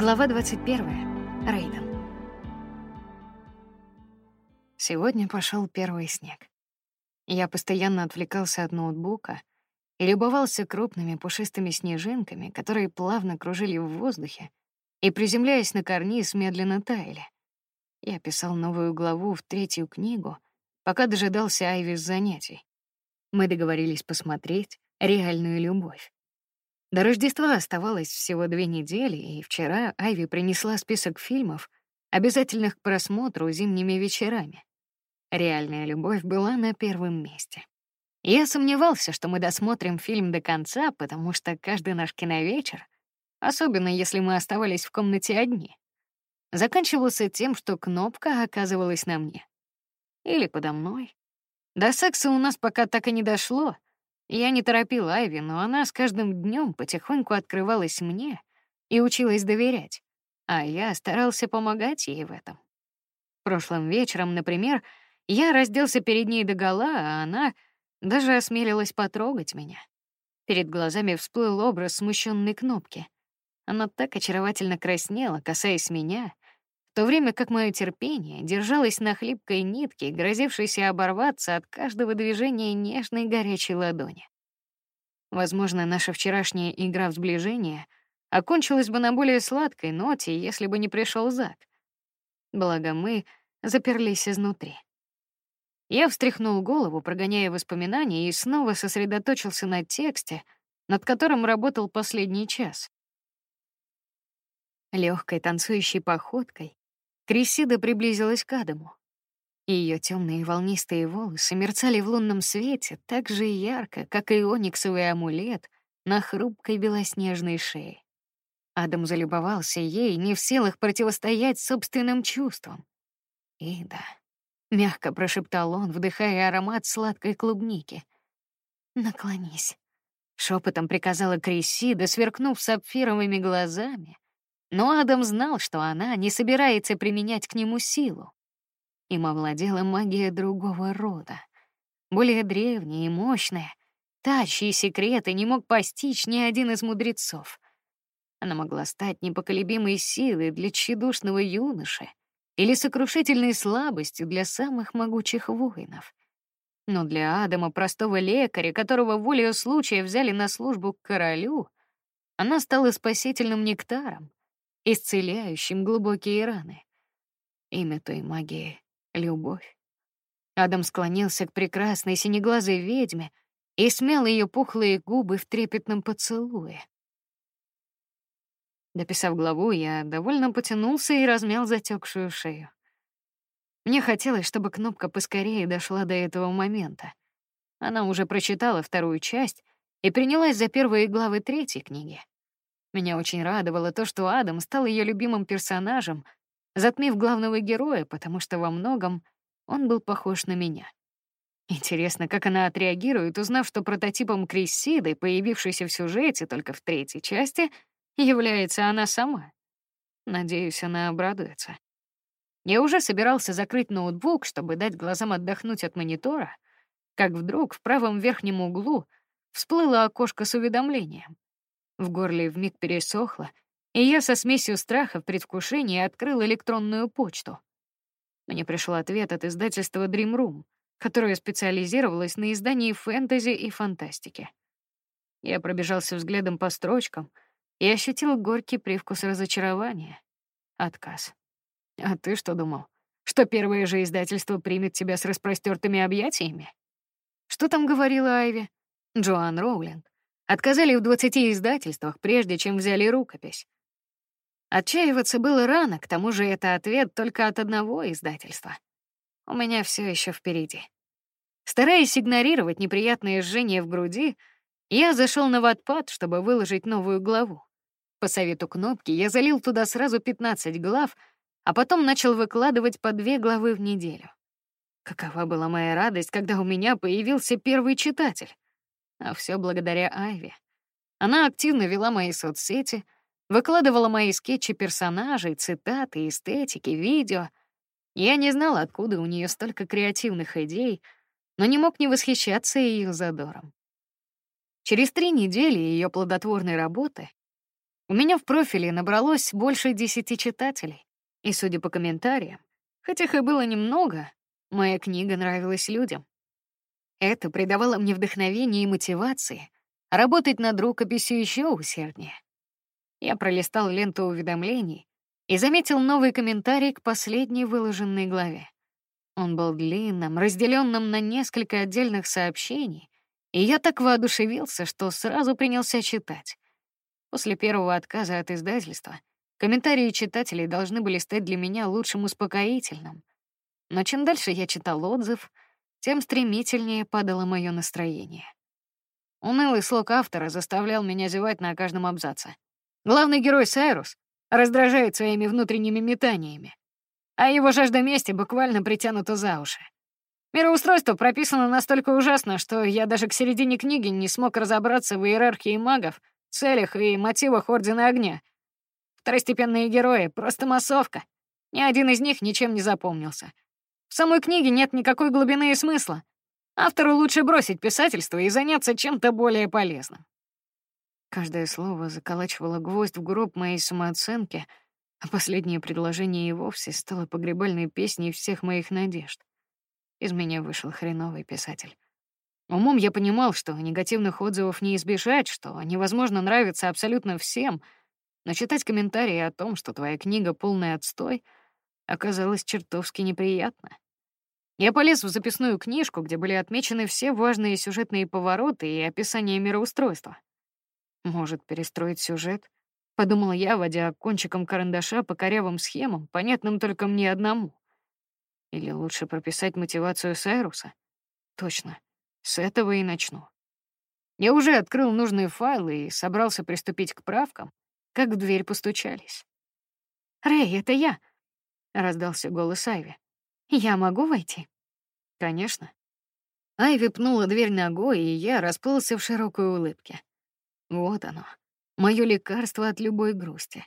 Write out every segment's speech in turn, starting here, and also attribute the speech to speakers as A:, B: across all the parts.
A: Глава 21. Рейден. Сегодня пошел первый снег. Я постоянно отвлекался от ноутбука и любовался крупными пушистыми снежинками, которые плавно кружили в воздухе и, приземляясь на карниз, медленно таяли. Я писал новую главу в третью книгу, пока дожидался Айви с занятий. Мы договорились посмотреть реальную любовь. До Рождества оставалось всего две недели, и вчера Айви принесла список фильмов, обязательных к просмотру зимними вечерами. Реальная любовь была на первом месте. Я сомневался, что мы досмотрим фильм до конца, потому что каждый наш киновечер, особенно если мы оставались в комнате одни, заканчивался тем, что кнопка оказывалась на мне или подо мной. До секса у нас пока так и не дошло, я не торопил Айви, но она с каждым днем потихоньку открывалась мне и училась доверять, а я старался помогать ей в этом. Прошлым вечером, например, я разделся перед ней догола, а она даже осмелилась потрогать меня. Перед глазами всплыл образ смущенной кнопки. Она так очаровательно краснела, касаясь меня, то время как мое терпение держалось на хлипкой нитке, грозившейся оборваться от каждого движения нежной горячей ладони. Возможно, наша вчерашняя игра в сближение окончилась бы на более сладкой ноте, если бы не пришел Зак. Благо мы заперлись изнутри. Я встряхнул голову, прогоняя воспоминания, и снова сосредоточился на тексте, над которым работал последний час. Легкой танцующей походкой Крисида приблизилась к Адаму. Ее темные волнистые волосы мерцали в лунном свете так же ярко, как и ониксовый амулет на хрупкой белоснежной шее. Адам залюбовался ей, не в силах противостоять собственным чувствам. И да, мягко прошептал он, вдыхая аромат сладкой клубники. Наклонись. Шепотом приказала Крисида, сверкнув сапфировыми глазами, но Адам знал, что она не собирается применять к нему силу. Им овладела магия другого рода, более древняя и мощная, та, чьи секреты не мог постичь ни один из мудрецов. Она могла стать непоколебимой силой для тщедушного юноши или сокрушительной слабостью для самых могучих воинов. Но для Адама, простого лекаря, которого волею случая взяли на службу к королю, она стала спасительным нектаром, исцеляющим глубокие раны. Имя той магии — любовь. Адам склонился к прекрасной синеглазой ведьме и смял ее пухлые губы в трепетном поцелуе. Дописав главу, я довольно потянулся и размял затекшую шею. Мне хотелось, чтобы кнопка поскорее дошла до этого момента. Она уже прочитала вторую часть и принялась за первые главы третьей книги. Меня очень радовало то, что Адам стал ее любимым персонажем, затмив главного героя, потому что во многом он был похож на меня. Интересно, как она отреагирует, узнав, что прототипом Криссиды, появившейся в сюжете только в третьей части, является она сама. Надеюсь, она обрадуется. Я уже собирался закрыть ноутбук, чтобы дать глазам отдохнуть от монитора, как вдруг в правом верхнем углу всплыло окошко с уведомлением. В горле вмиг пересохло, и я со смесью страха в предвкушении открыл электронную почту. Мне пришел ответ от издательства Dream Room, которое специализировалось на издании фэнтези и фантастики. Я пробежался взглядом по строчкам и ощутил горький привкус разочарования. Отказ. А ты что думал? Что первое же издательство примет тебя с распростертыми объятиями? Что там говорила Айви? Джоан Роулинг. Отказали в двадцати издательствах, прежде чем взяли рукопись. Отчаиваться было рано, к тому же это ответ только от одного издательства. У меня все еще впереди. Стараясь игнорировать неприятное жжение в груди, я зашел на Wattpad, чтобы выложить новую главу. По совету кнопки я залил туда сразу 15 глав, а потом начал выкладывать по две главы в неделю. Какова была моя радость, когда у меня появился первый читатель. А все благодаря Айве. Она активно вела мои соцсети, выкладывала мои скетчи персонажей, цитаты, эстетики, видео. Я не знал, откуда у нее столько креативных идей, но не мог не восхищаться ее задором. Через три недели ее плодотворной работы У меня в профиле набралось больше десяти читателей, и, судя по комментариям, хотя их и было немного, моя книга нравилась людям. Это придавало мне вдохновение и мотивации работать над рукописью еще усерднее. Я пролистал ленту уведомлений и заметил новый комментарий к последней выложенной главе. Он был длинным, разделенным на несколько отдельных сообщений, и я так воодушевился, что сразу принялся читать. После первого отказа от издательства комментарии читателей должны были стать для меня лучшим успокоительным. Но чем дальше я читал отзыв, тем стремительнее падало мое настроение. Унылый слог автора заставлял меня зевать на каждом абзаце. Главный герой Сайрус раздражает своими внутренними метаниями, а его жажда мести буквально притянута за уши. Мироустройство прописано настолько ужасно, что я даже к середине книги не смог разобраться в иерархии магов целях и мотивах Ордена Огня. Второстепенные герои — просто массовка. Ни один из них ничем не запомнился. В самой книге нет никакой глубины и смысла. Автору лучше бросить писательство и заняться чем-то более полезным. Каждое слово заколачивало гвоздь в гроб моей самооценки, а последнее предложение и вовсе стало погребальной песней всех моих надежд. Из меня вышел хреновый писатель. Умом я понимал, что негативных отзывов не избежать, что невозможно нравиться абсолютно всем, но читать комментарии о том, что твоя книга полный отстой, оказалось чертовски неприятно. Я полез в записную книжку, где были отмечены все важные сюжетные повороты и описание мироустройства. Может, перестроить сюжет? Подумала я, водя кончиком карандаша по корявым схемам, понятным только мне одному. Или лучше прописать мотивацию Сайруса? Точно. С этого и начну. Я уже открыл нужные файлы и собрался приступить к правкам, как в дверь постучались. «Рэй, это я!» — раздался голос Айви. «Я могу войти?» «Конечно». Айви пнула дверь ногой, и я расплылся в широкой улыбке. Вот оно, мое лекарство от любой грусти.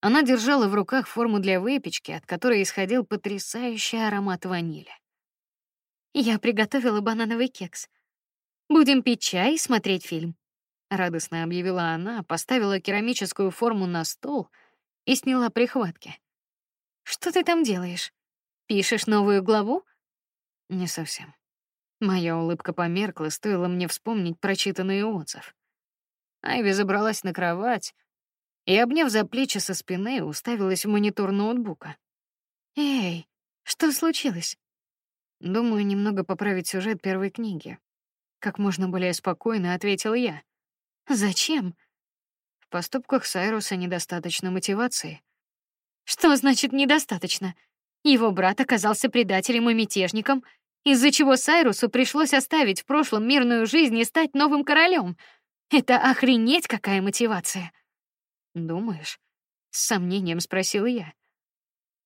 A: Она держала в руках форму для выпечки, от которой исходил потрясающий аромат ванили. Я приготовила банановый кекс. Будем пить чай и смотреть фильм. Радостно объявила она, поставила керамическую форму на стол и сняла прихватки. Что ты там делаешь? Пишешь новую главу? Не совсем. Моя улыбка померкла, стоило мне вспомнить прочитанный отзыв. Айви забралась на кровать и, обняв за плечи со спины, уставилась в монитор ноутбука. Эй, что случилось? Думаю, немного поправить сюжет первой книги. Как можно более спокойно ответил я. Зачем? В поступках Сайруса недостаточно мотивации. Что значит недостаточно? Его брат оказался предателем и мятежником, из-за чего Сайрусу пришлось оставить в прошлом мирную жизнь и стать новым королем. Это охренеть какая мотивация. Думаешь? С сомнением спросил я.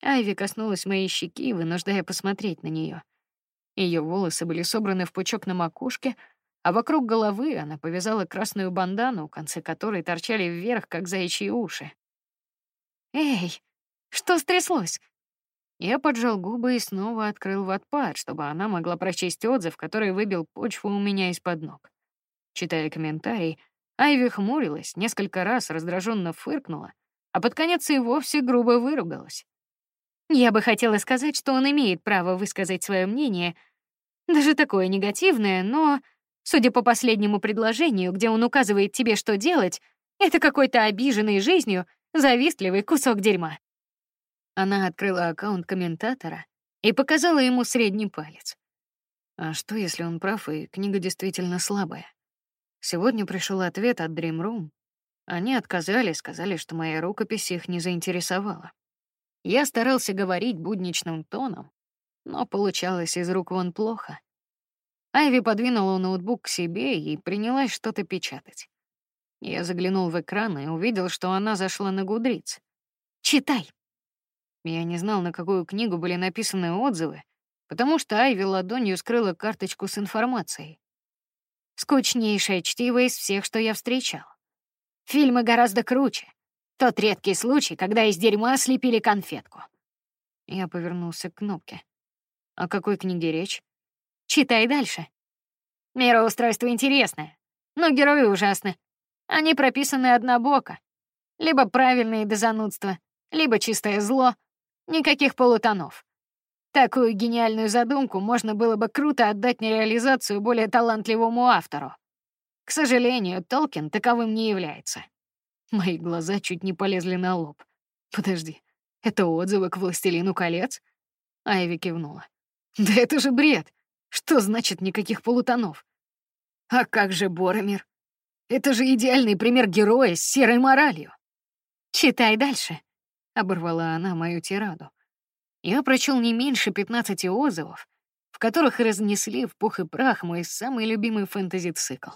A: Айви коснулась моей щеки, вынуждая посмотреть на нее. Ее волосы были собраны в пучок на макушке, а вокруг головы она повязала красную бандану, концы которой торчали вверх, как заячьи уши. Эй, что стряслось? Я поджал губы и снова открыл ватпад, чтобы она могла прочесть отзыв, который выбил почву у меня из-под ног. Читая комментарий, Айви хмурилась, несколько раз раздраженно фыркнула, а под конец и вовсе грубо выругалась. Я бы хотела сказать, что он имеет право высказать свое мнение, даже такое негативное, но, судя по последнему предложению, где он указывает тебе, что делать, это какой-то обиженный жизнью завистливый кусок дерьма. Она открыла аккаунт комментатора и показала ему средний палец. А что, если он прав и книга действительно слабая? Сегодня пришел ответ от Dream Room. Они отказали, сказали, что моя рукопись их не заинтересовала. Я старался говорить будничным тоном, но получалось из рук вон плохо. Айви подвинула ноутбук к себе и принялась что-то печатать. Я заглянул в экран и увидел, что она зашла на Гудриц. «Читай!» Я не знал, на какую книгу были написаны отзывы, потому что Айви ладонью скрыла карточку с информацией. Скучнейшее чтиво из всех, что я встречал. Фильмы гораздо круче. Тот редкий случай, когда из дерьма слепили конфетку. Я повернулся к кнопке. О какой книге речь? Читай дальше. Мироустройство интересное, но герои ужасны. Они прописаны однобоко. Либо правильные до занудства, либо чистое зло. Никаких полутонов. Такую гениальную задумку можно было бы круто отдать на реализацию более талантливому автору. К сожалению, Толкин таковым не является. Мои глаза чуть не полезли на лоб. Подожди, это отзывы к «Властелину колец»? Айви кивнула. Да это же бред. Что значит никаких полутонов? А как же Боромир? Это же идеальный пример героя с серой моралью. Читай дальше, оборвала она мою тираду. Я прочел не меньше пятнадцати отзывов, в которых разнесли в пух и прах мой самый любимый фэнтези-цикл.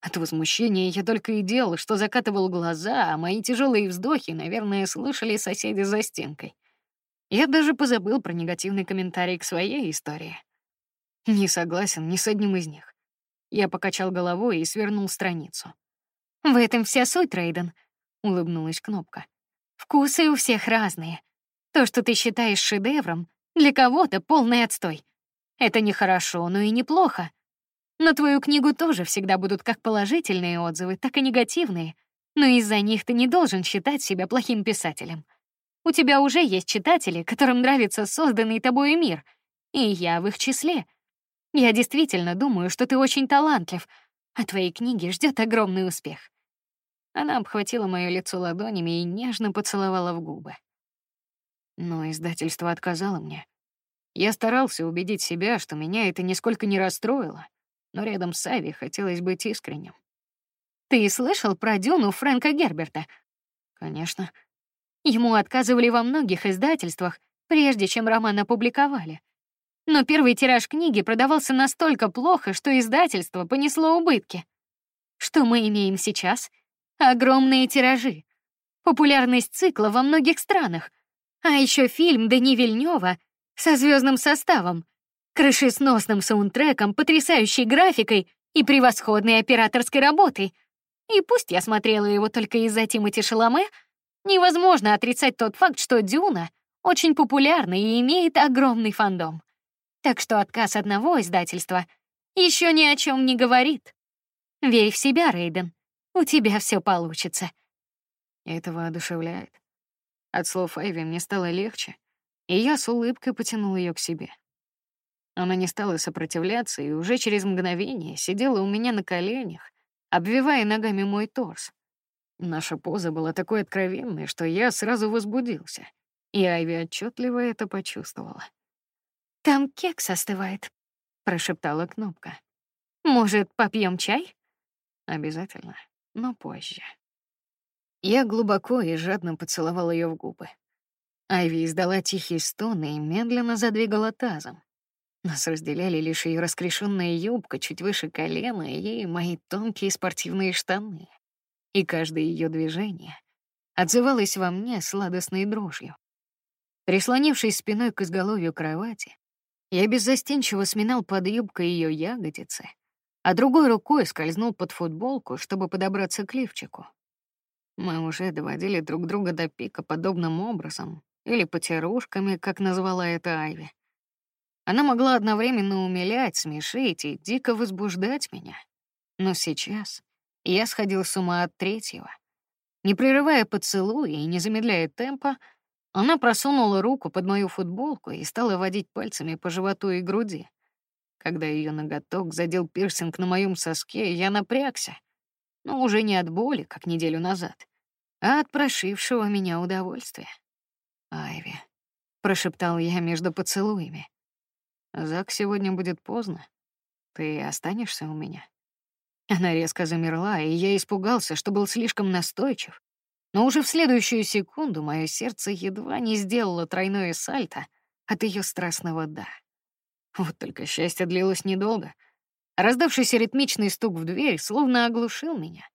A: От возмущения я только и делал, что закатывал глаза, а мои тяжелые вздохи, наверное, слышали соседи за стенкой. Я даже позабыл про негативный комментарий к своей истории. Не согласен ни с одним из них. Я покачал головой и свернул страницу. В этом вся суть, Рейден, улыбнулась кнопка. Вкусы у всех разные. То, что ты считаешь шедевром, для кого-то полный отстой. Это не хорошо, но и неплохо. На твою книгу тоже всегда будут как положительные отзывы, так и негативные, но из-за них ты не должен считать себя плохим писателем. У тебя уже есть читатели, которым нравится созданный тобой мир, и я в их числе. Я действительно думаю, что ты очень талантлив, а твоей книги ждет огромный успех. Она обхватила мое лицо ладонями и нежно поцеловала в губы. Но издательство отказало мне. Я старался убедить себя, что меня это нисколько не расстроило но рядом с Ави хотелось быть искренним. Ты слышал про Дюну Фрэнка Герберта? Конечно. Ему отказывали во многих издательствах, прежде чем роман опубликовали. Но первый тираж книги продавался настолько плохо, что издательство понесло убытки. Что мы имеем сейчас? Огромные тиражи, популярность цикла во многих странах, а еще фильм Дани Вильнёва со звездным составом, крышесносным саундтреком, потрясающей графикой и превосходной операторской работой. И пусть я смотрела его только из-за Тимоти Шаломе, невозможно отрицать тот факт, что Дюна очень популярна и имеет огромный фандом. Так что отказ одного издательства еще ни о чем не говорит. Верь в себя, Рейден. У тебя все получится.
B: Это воодушевляет. От слов Эйви мне стало легче, и я с улыбкой потянул ее к себе. Она не стала сопротивляться и уже через мгновение сидела у меня на коленях, обвивая ногами мой торс. Наша поза была такой откровенной, что я сразу возбудился, и Айви отчетливо это почувствовала.
A: «Там кекс остывает», — прошептала Кнопка. «Может, попьем чай?»
B: «Обязательно, но позже». Я глубоко и жадно поцеловал ее в губы. Айви издала тихий стон и медленно задвигала тазом. Нас разделяли лишь ее раскрешенная юбка чуть выше колена и мои тонкие спортивные штаны. И каждое ее движение отзывалось во мне сладостной дрожью. Прислонившись спиной к изголовью кровати, я беззастенчиво сминал под юбкой ее ягодицы, а другой рукой скользнул под футболку, чтобы подобраться к лифчику. Мы уже доводили друг друга до пика подобным образом, или потирушками, как назвала это Айви. Она могла одновременно умилять, смешить и дико возбуждать меня. Но сейчас я сходил с ума от третьего. Не прерывая поцелуя и не замедляя темпа, она просунула руку под мою футболку и стала водить пальцами по животу и груди. Когда ее ноготок задел пирсинг на моем соске, я напрягся, но уже не от боли, как неделю назад, а от прошившего меня удовольствия. «Айви», — прошептал я между поцелуями. Зак сегодня будет поздно. Ты останешься у меня?» Она резко замерла, и я испугался, что был слишком настойчив. Но уже в следующую секунду мое сердце едва не сделало тройное сальто от ее страстного «да». Вот только счастье длилось недолго. Раздавшийся ритмичный стук в дверь словно оглушил меня.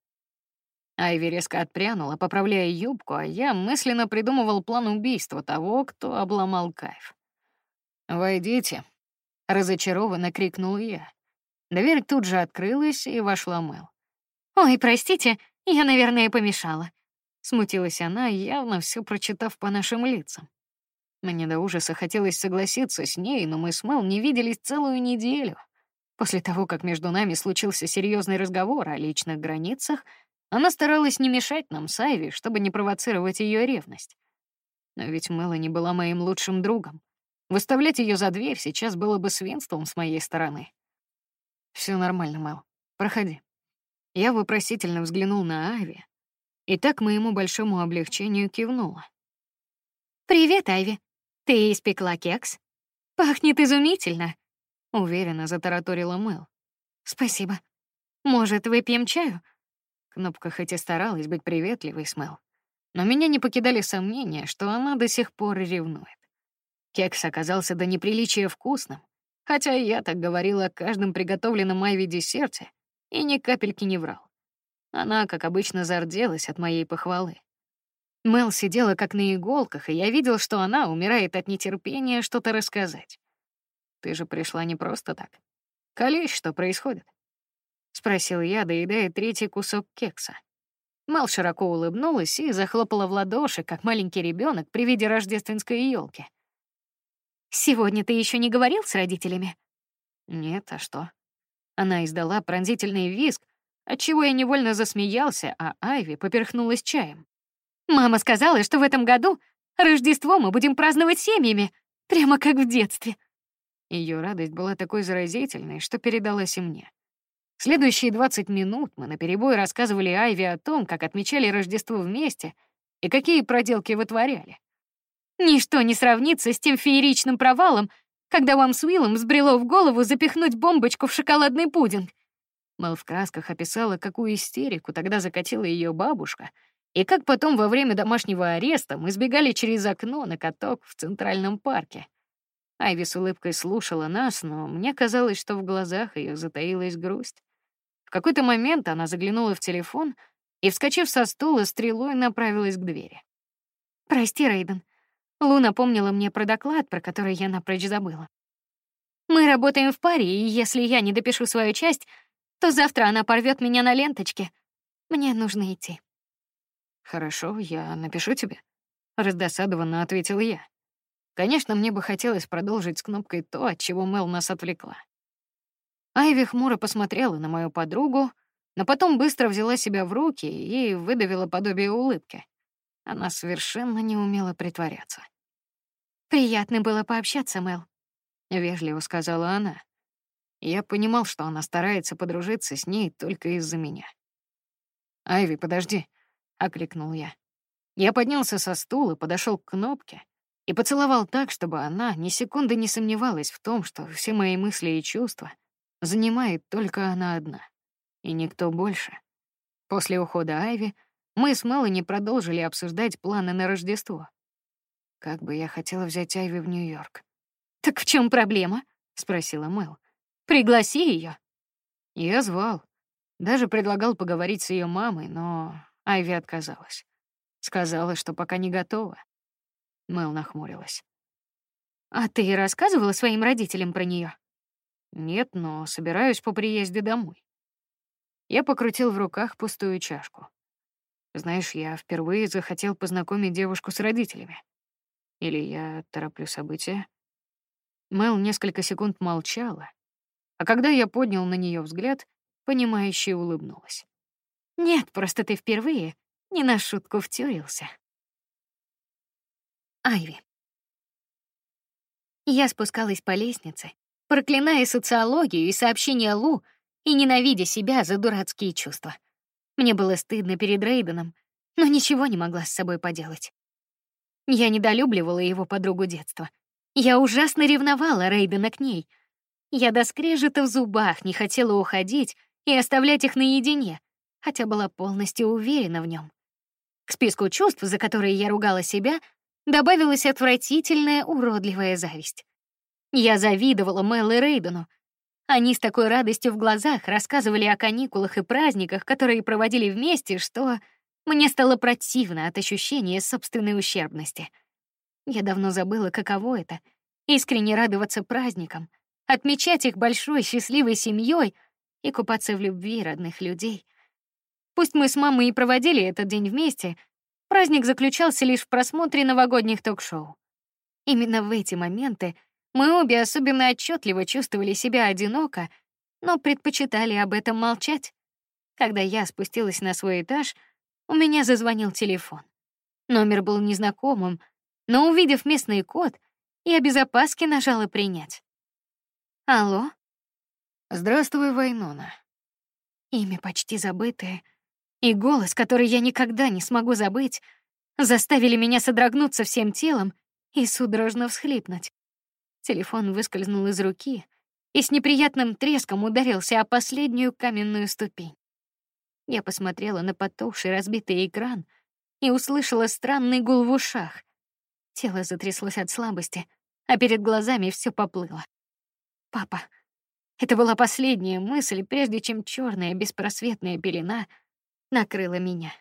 B: Айви резко отпрянула, поправляя юбку, а я мысленно придумывал план убийства того, кто обломал кайф. «Войдите», Разочарованно крикнул я. Дверь тут же открылась, и вошла Мэл.
A: «Ой, простите, я, наверное, помешала». Смутилась она, явно все прочитав по нашим лицам.
B: Мне до ужаса хотелось согласиться с ней, но мы с Мэл не виделись целую неделю. После того, как между нами случился серьезный разговор о личных границах,
A: Она старалась не мешать нам с Айви, чтобы не провоцировать ее ревность. Но ведь Мелани была моим лучшим другом. Выставлять ее за дверь сейчас было бы свинством с моей стороны. Все нормально, Мел. Проходи. Я вопросительно взглянул на Айви, и так моему большому облегчению кивнула.
B: Привет, Айви. Ты испекла кекс? Пахнет изумительно.
A: Уверенно затараторила Мэл.
B: Спасибо. Может, выпьем чаю?
A: Кнопка хоть и старалась быть приветливой с Мэл, но меня не покидали сомнения, что она до сих пор ревнует. Кекс оказался до неприличия вкусным, хотя я так говорила о каждом приготовленном Айви десерте и ни капельки не врал. Она, как обычно, зарделась от моей похвалы. Мел сидела как на иголках, и я видел, что она умирает от нетерпения что-то рассказать. Ты же пришла не просто так. Колись, что происходит? спросил я, доедая третий кусок кекса. Мел широко улыбнулась и захлопала в ладоши, как маленький ребенок при виде рождественской елки.
B: Сегодня ты еще не говорил с родителями?
A: Нет, а что? Она издала пронзительный визг, отчего я невольно засмеялся, а Айви поперхнулась чаем.
B: Мама сказала, что в этом году Рождество мы будем праздновать семьями, прямо как в детстве.
A: Ее радость была такой заразительной, что передалась и мне. Следующие 20 минут мы наперебой рассказывали Айви о том, как отмечали Рождество вместе и какие проделки вытворяли.
B: Ничто не сравнится с тем фееричным провалом, когда вам с Уиллом взбрело в голову запихнуть бомбочку в шоколадный пудинг.
A: Мэл в красках описала, какую истерику тогда закатила ее бабушка, и как потом во время домашнего ареста мы сбегали через окно на каток в Центральном парке. Айви с улыбкой слушала нас, но мне казалось, что в глазах ее затаилась грусть. В какой-то момент она заглянула в телефон и, вскочив со стула, стрелой направилась к двери.
B: «Прости, Рейден. Луна помнила мне про доклад, про который я напрочь забыла. Мы работаем в паре, и если я не допишу свою часть, то завтра она порвет меня на ленточке. Мне нужно идти».
A: «Хорошо, я напишу тебе», — раздосадованно ответил я. Конечно, мне бы хотелось продолжить с кнопкой то, от чего Мел нас отвлекла. Айви хмуро посмотрела на мою подругу, но потом быстро взяла себя в руки и выдавила подобие улыбки. Она совершенно не умела притворяться.
B: «Приятно было пообщаться, Мел», —
A: вежливо сказала она. Я понимал, что она старается подружиться с ней только из-за меня. «Айви, подожди», — окликнул я. Я поднялся со стула, подошел к кнопке и поцеловал так, чтобы она ни секунды не сомневалась в том, что все мои мысли и чувства занимает только она одна, и никто больше. После ухода Айви мы с Мелани продолжили обсуждать планы на Рождество. Как бы я хотела взять Айви в Нью-Йорк.
B: Так в чем проблема? спросила Мел. Пригласи ее.
A: Я звал, даже предлагал поговорить с ее мамой, но Айви отказалась. Сказала, что пока не готова. Мэл нахмурилась.
B: А ты рассказывала своим родителям про нее?
A: Нет, но собираюсь по приезде домой. Я покрутил в руках пустую чашку. Знаешь, я впервые захотел познакомить девушку с родителями. Или я тороплю события? Мэл несколько секунд молчала, а когда я поднял на нее взгляд, понимающе улыбнулась.
B: Нет, просто ты впервые не на шутку втюрился. Айви. Я спускалась по лестнице, проклиная социологию и сообщения Лу и ненавидя себя за дурацкие чувства. Мне было стыдно перед Рейденом, но ничего не могла с собой поделать. Я недолюбливала его подругу детства. Я ужасно ревновала Рейдена к ней. Я до скрежета в зубах не хотела уходить и оставлять их наедине, хотя была полностью уверена в нем. К списку чувств, за которые я ругала себя, добавилась отвратительная, уродливая зависть. Я завидовала Мэл и Рейдену. Они с такой радостью в глазах рассказывали о каникулах и праздниках, которые проводили вместе, что мне стало противно от ощущения собственной ущербности. Я давно забыла, каково это — искренне радоваться праздникам, отмечать их большой счастливой семьей и купаться в любви родных людей. Пусть мы с мамой и проводили этот день вместе — Праздник заключался лишь в просмотре новогодних ток-шоу. Именно в эти моменты мы обе особенно отчетливо чувствовали себя одиноко, но предпочитали об этом молчать.
A: Когда я спустилась на свой этаж, у меня зазвонил телефон. Номер был незнакомым, но увидев местный код, я без опаски нажала принять. Алло.
B: Здравствуй, Вайнона.
A: Имя почти забытое и голос, который я никогда не смогу забыть, заставили меня содрогнуться всем телом и судорожно всхлипнуть. Телефон выскользнул из руки и с неприятным треском ударился о последнюю каменную ступень. Я посмотрела на потухший разбитый экран и услышала странный гул в ушах. Тело затряслось от слабости, а перед глазами все поплыло. Папа. Это была последняя мысль, прежде чем черная беспросветная пелена накрыла меня.